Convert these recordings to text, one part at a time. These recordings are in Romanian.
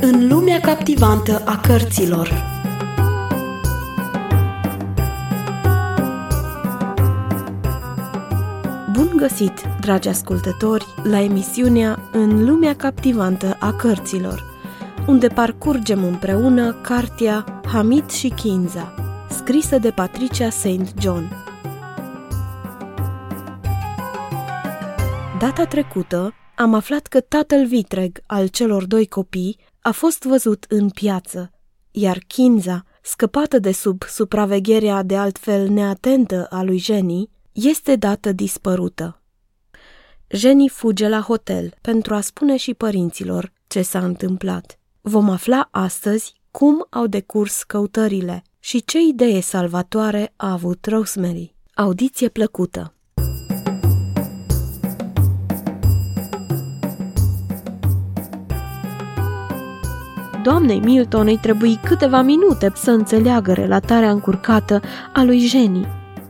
În lumea captivantă a cărților Bun găsit, dragi ascultători, la emisiunea În lumea captivantă a cărților, unde parcurgem împreună cartea Hamid și Kinza, scrisă de Patricia St. John. Data trecută am aflat că tatăl vitreg al celor doi copii a fost văzut în piață, iar Kinza, scăpată de sub supravegherea de altfel neatentă a lui Jenny, este dată dispărută. Jenny fuge la hotel pentru a spune și părinților ce s-a întâmplat. Vom afla astăzi cum au decurs căutările și ce idee salvatoare a avut Rosemary. Audiție plăcută! Doamnei Milton îi trebuie câteva minute să înțeleagă relatarea încurcată a lui Jenny.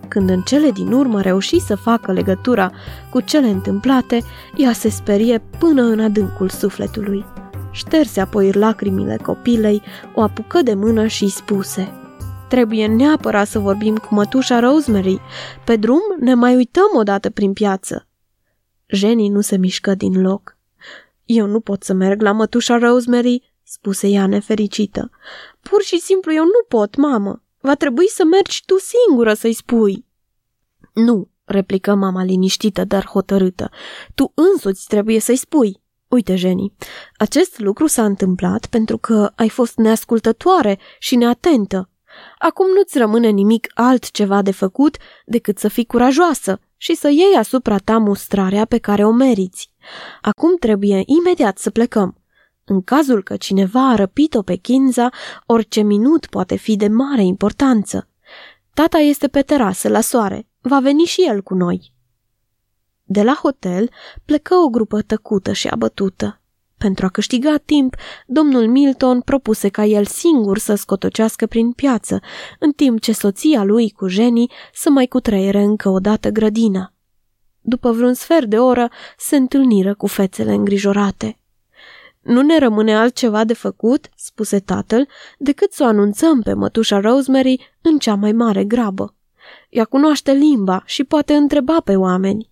Când în cele din urmă reuși să facă legătura cu cele întâmplate, ea se sperie până în adâncul sufletului. Șterse apoi lacrimile copilei, o apucă de mână și spuse Trebuie neapărat să vorbim cu mătușa Rosemary. Pe drum ne mai uităm odată prin piață. Jenny nu se mișcă din loc. Eu nu pot să merg la mătușa Rosemary, spuse ea nefericită. Pur și simplu eu nu pot, mamă. Va trebui să mergi tu singură să-i spui. Nu, replică mama liniștită, dar hotărâtă. Tu însuți trebuie să-i spui. Uite, Jenny, acest lucru s-a întâmplat pentru că ai fost neascultătoare și neatentă. Acum nu-ți rămâne nimic altceva de făcut decât să fii curajoasă și să iei asupra ta mustrarea pe care o meriți. Acum trebuie imediat să plecăm. În cazul că cineva a răpit-o pe Kinza, orice minut poate fi de mare importanță. Tata este pe terasă, la soare. Va veni și el cu noi. De la hotel plecă o grupă tăcută și abătută. Pentru a câștiga timp, domnul Milton propuse ca el singur să scotocească prin piață, în timp ce soția lui cu Jenny să mai cutreiere încă o dată grădina. După vreun sfert de oră, se întâlniră cu fețele îngrijorate. Nu ne rămâne altceva de făcut, spuse tatăl, decât să o anunțăm pe mătușa Rosemary în cea mai mare grabă. Ea cunoaște limba și poate întreba pe oameni.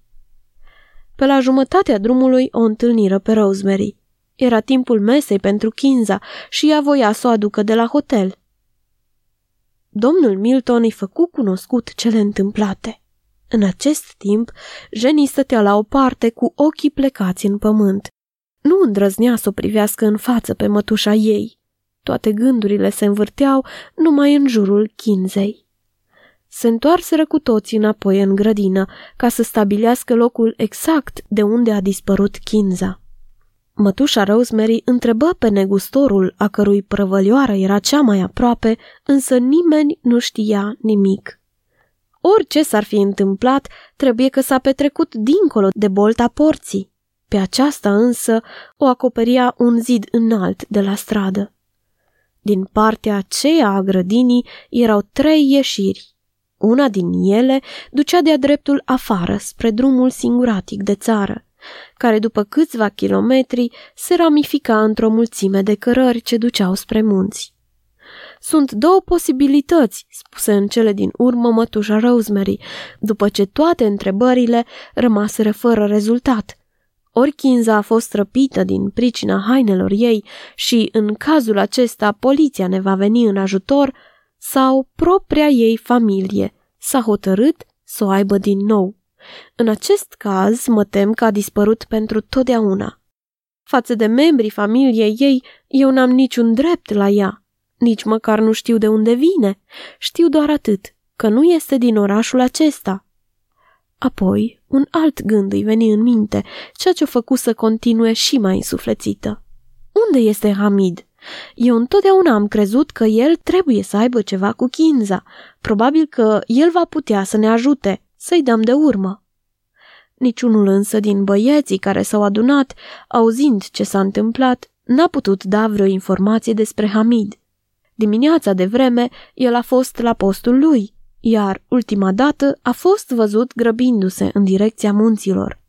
Pe la jumătatea drumului o întâlniră pe Rosemary. Era timpul mesei pentru Kinza și ea voia să o aducă de la hotel. Domnul Milton îi făcu cunoscut cele întâmplate. În acest timp, Jenny stătea la o parte cu ochii plecați în pământ. Nu îndrăznea să o privească în față pe mătușa ei. Toate gândurile se învârteau numai în jurul chinzei. Se întoarseră cu toții înapoi în grădină ca să stabilească locul exact de unde a dispărut chinza. Mătușa Rosemary întrebă pe negustorul a cărui prăvălioară era cea mai aproape, însă nimeni nu știa nimic. Orice s-ar fi întâmplat, trebuie că s-a petrecut dincolo de bolta porții. Pe aceasta însă o acoperia un zid înalt de la stradă. Din partea aceea a grădinii erau trei ieșiri. Una din ele ducea de-a dreptul afară, spre drumul singuratic de țară, care după câțiva kilometri se ramifica într-o mulțime de cărări ce duceau spre munți. Sunt două posibilități, spuse în cele din urmă mătușa Rosemary, după ce toate întrebările rămaseră fără rezultat – ori Kinza a fost răpită din pricina hainelor ei și, în cazul acesta, poliția ne va veni în ajutor, sau propria ei familie s-a hotărât să o aibă din nou. În acest caz, mă tem că a dispărut pentru totdeauna. Față de membrii familiei ei, eu n-am niciun drept la ea. Nici măcar nu știu de unde vine. Știu doar atât, că nu este din orașul acesta. Apoi, un alt gând îi veni în minte, ceea ce o făcu să continue și mai însuflețită. Unde este Hamid? Eu întotdeauna am crezut că el trebuie să aibă ceva cu Kinza. Probabil că el va putea să ne ajute, să-i dăm de urmă. Niciunul însă din băieții care s-au adunat, auzind ce s-a întâmplat, n-a putut da vreo informație despre Hamid. Dimineața de vreme, el a fost la postul lui, iar ultima dată a fost văzut grăbindu-se în direcția munților.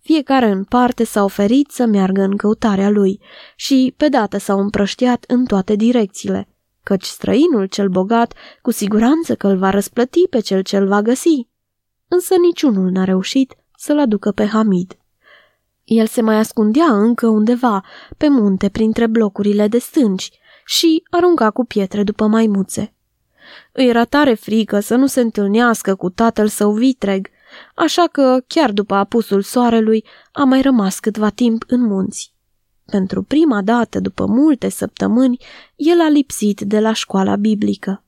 Fiecare în parte s-a oferit să meargă în căutarea lui și pe dată s-au împrăștiat în toate direcțiile, căci străinul cel bogat cu siguranță că îl va răsplăti pe cel ce îl va găsi. Însă niciunul n-a reușit să-l aducă pe Hamid. El se mai ascundea încă undeva, pe munte, printre blocurile de stânci și arunca cu pietre după maimuțe. Îi era tare frică să nu se întâlnească cu tatăl său vitreg, așa că, chiar după apusul soarelui, a mai rămas câtva timp în munți. Pentru prima dată, după multe săptămâni, el a lipsit de la școala biblică.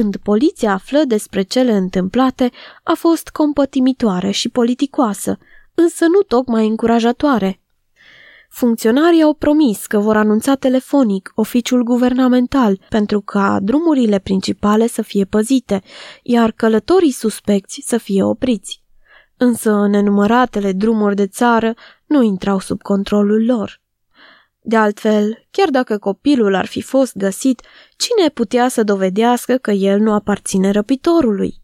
Când poliția află despre cele întâmplate, a fost compătimitoare și politicoasă, însă nu tocmai încurajatoare. Funcționarii au promis că vor anunța telefonic oficiul guvernamental pentru ca drumurile principale să fie păzite, iar călătorii suspecți să fie opriți. Însă nenumăratele drumuri de țară nu intrau sub controlul lor. De altfel, chiar dacă copilul ar fi fost găsit, cine putea să dovedească că el nu aparține răpitorului?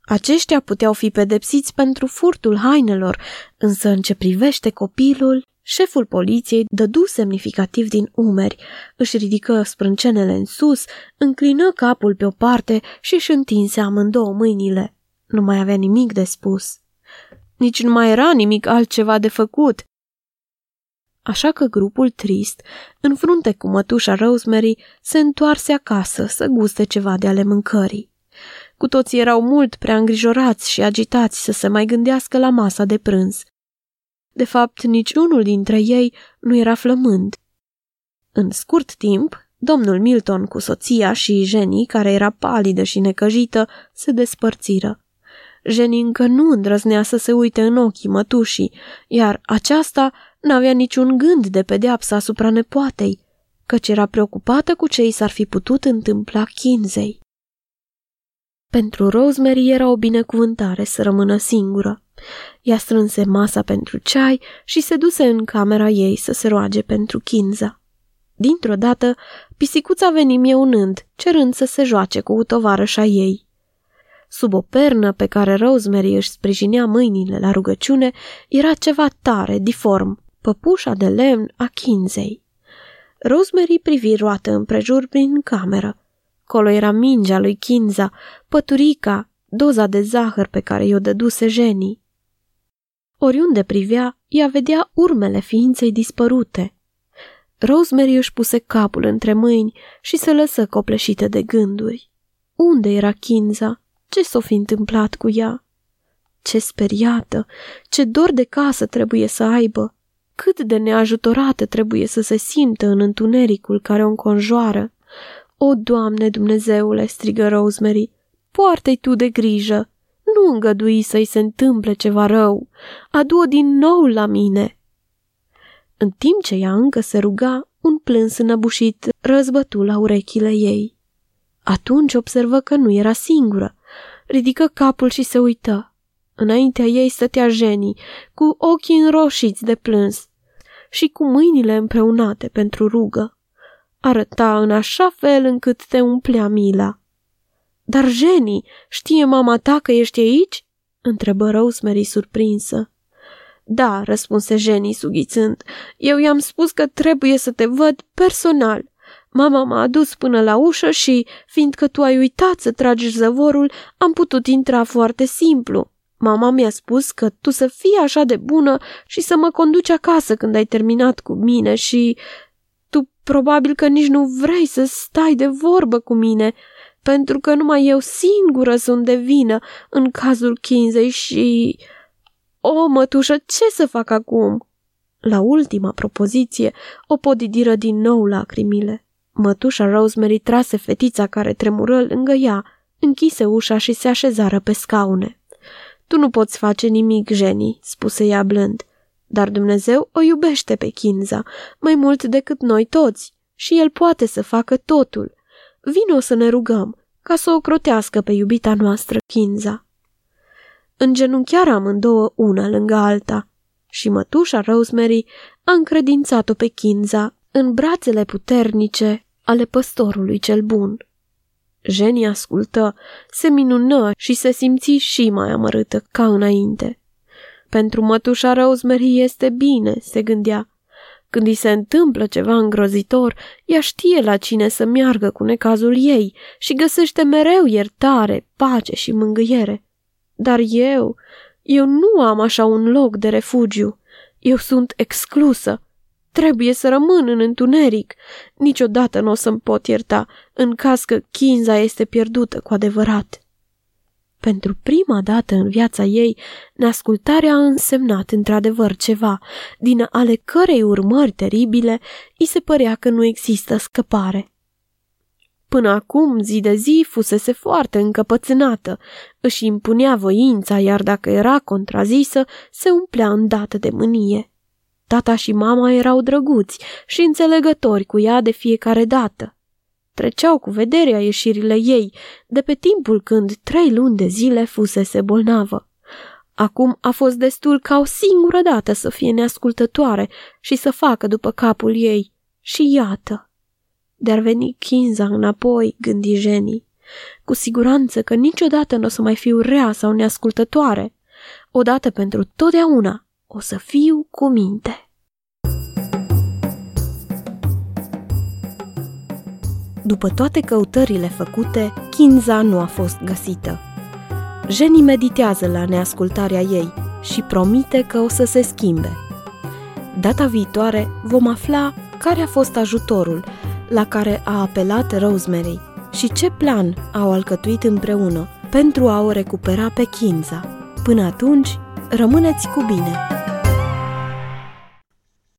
Aceștia puteau fi pedepsiți pentru furtul hainelor, însă în ce privește copilul, șeful poliției dădu semnificativ din umeri, își ridică sprâncenele în sus, înclină capul pe o parte și își întinse amândouă mâinile. Nu mai avea nimic de spus. Nici nu mai era nimic altceva de făcut. Așa că grupul trist, în frunte cu mătușa Rosemary, se întoarse acasă să guste ceva de ale mâncării. Cu toții erau mult prea îngrijorați și agitați să se mai gândească la masa de prânz. De fapt, niciunul dintre ei nu era flămând. În scurt timp, domnul Milton cu soția și Jenny, care era palidă și necăjită, se despărțiră. Jenny încă nu îndrăznea să se uite în ochii mătușii, iar aceasta n-avea niciun gând de pedeapsă asupra nepoatei, căci era preocupată cu ce i s-ar fi putut întâmpla Kinzei. Pentru Rosemary era o binecuvântare să rămână singură. Ea strânse masa pentru ceai și se duse în camera ei să se roage pentru Kinza. Dintr-o dată, pisicuța veni mieunând, cerând să se joace cu tovarășa ei. Sub o pernă pe care Rosemary își sprijinea mâinile la rugăciune, era ceva tare, diform, păpușa de lemn a Kinzei. Rosemary privi roată împrejur prin cameră. Colo era mingea lui Kinza, păturica, doza de zahăr pe care i-o dăduse Jenny. Oriunde privea, ea vedea urmele ființei dispărute. Rosemary își puse capul între mâini și se lăsă copleșită de gânduri. Unde era Kinza? Ce s-o fi întâmplat cu ea? Ce speriată! Ce dor de casă trebuie să aibă! Cât de neajutorată trebuie să se simtă în întunericul care o înconjoară! O, Doamne Dumnezeule, strigă Rosemary, poartă-i tu de grijă! Nu îngădui să-i se întâmple ceva rău! Adu-o din nou la mine!" În timp ce ea încă se ruga, un plâns înăbușit răzbătu la urechile ei. Atunci observă că nu era singură. Ridică capul și se uită. Înaintea ei stătea Jenny, cu ochii înroșiți de plâns și cu mâinile împreunate pentru rugă. Arăta în așa fel încât te umplea mila. Dar, Jenny, știe mama ta că ești aici?" întrebă Rosemary surprinsă. Da, răspunse Jenny sughițând. Eu i-am spus că trebuie să te văd personal. Mama m-a adus până la ușă și, fiindcă tu ai uitat să tragi zăvorul, am putut intra foarte simplu. Mama mi-a spus că tu să fii așa de bună și să mă conduci acasă când ai terminat cu mine și... Tu probabil că nici nu vrei să stai de vorbă cu mine, pentru că numai eu singură sunt de vină în cazul Kinzei și... O, mătușă, ce să fac acum?" La ultima propoziție, o podidiră din nou lacrimile. Mătușa Rosemary trase fetița care tremură lângă ea, închise ușa și se așezară pe scaune. Tu nu poți face nimic, Jenny," spuse ea blând, dar Dumnezeu o iubește pe Kinza, mai mult decât noi toți, și El poate să facă totul. Vino să ne rugăm, ca să o crotească pe iubita noastră Kinza. Îngenunchiară amândouă una lângă alta și mătușa Rosemary a încredințat-o pe Kinza în brațele puternice ale păstorului cel bun. Jenny ascultă, se minună și se simți și mai amărâtă ca înainte. Pentru mătușa Rosemary este bine, se gândea. Când îi se întâmplă ceva îngrozitor, ea știe la cine să meargă cu necazul ei și găsește mereu iertare, pace și mângâiere. Dar eu, eu nu am așa un loc de refugiu. Eu sunt exclusă. Trebuie să rămân în întuneric. Niciodată nu o să-mi pot ierta, în caz că Kinza este pierdută cu adevărat. Pentru prima dată în viața ei, neascultarea a însemnat într-adevăr ceva, din ale cărei urmări teribile îi se părea că nu există scăpare. Până acum, zi de zi, fusese foarte încăpățânată, își impunea voința, iar dacă era contrazisă, se umplea îndată de mânie. Tata și mama erau drăguți și înțelegători cu ea de fiecare dată. Treceau cu vederea ieșirile ei, de pe timpul când trei luni de zile fusese bolnavă. Acum a fost destul ca o singură dată să fie neascultătoare și să facă după capul ei. Și iată, de-ar veni Kinza înapoi, gândi Jenny. Cu siguranță că niciodată nu o să mai fiu rea sau neascultătoare. Odată pentru totdeauna o să fiu cu minte. După toate căutările făcute, Kinza nu a fost găsită. Jenny meditează la neascultarea ei și promite că o să se schimbe. Data viitoare vom afla care a fost ajutorul la care a apelat Rosemary și ce plan au alcătuit împreună pentru a o recupera pe Kinza. Până atunci, rămâneți cu bine!